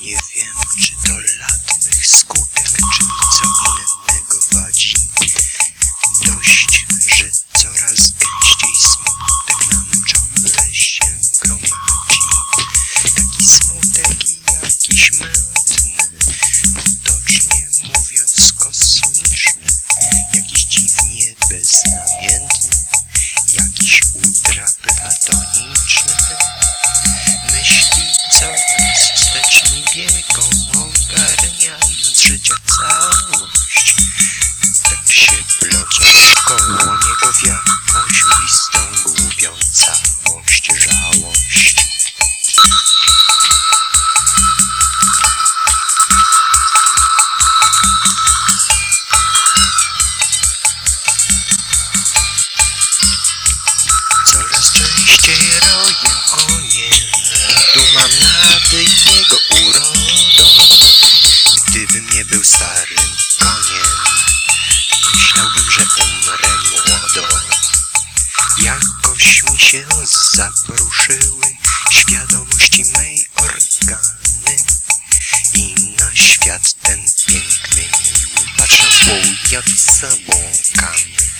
Nie wiem, czy to lat mych skutek, czy co innego wadzi. Dość, że coraz gęściej smutek na mym czole się gromadzi. Taki smutek i jakiś mętny, potocznie mówiąc kosmiczny. Jakiś dziwnie beznamiętny, jakiś ultraplatoniczny. Biegą, ogarniając życia całość. Tak się plocą koło niego w jakąś listą głupią całość, żałość. Coraz częściej roję o nie się zapruszyły Świadomości mej organy I na świat ten piękny miły Patrzę jak zabłąkany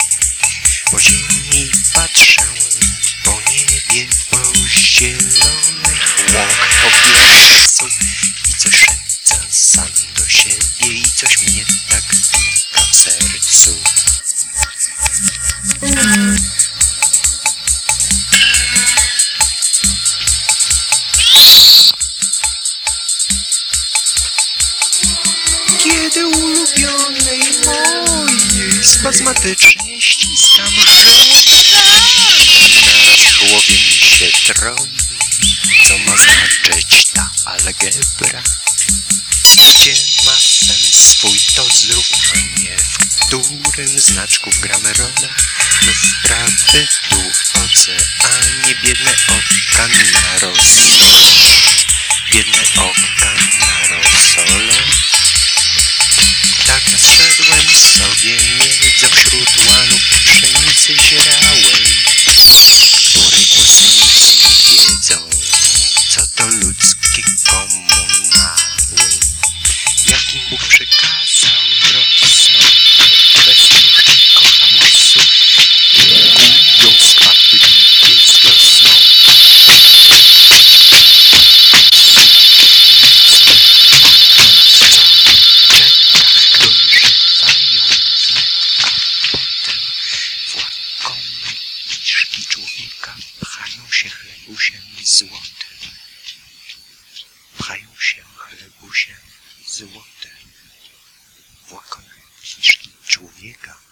Kiedy ulubionej mojej spazmatycznie ściskam w głowie mi się troi Co ma znaczyć ta algebra. Gdzie ma sens swój to zrównanie W którym znaczków gramy rolę My wprawy tu oceanie Biedne oka i złotym. Pchają się chlebusiem złotym w łakomym kiszki człowieka.